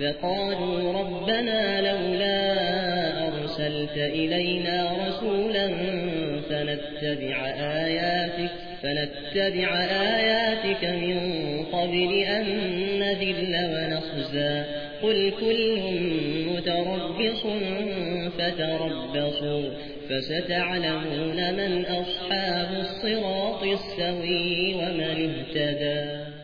لقالوا, ربنا لولا أرسلت إلينا رسولا فنتبع آياتك فنتبع آياتك من قبل أن نذل ونخزى. قل كل متربص فتربصوا فستعلمون من أصحاب الصراط السوي ومن اهتدى.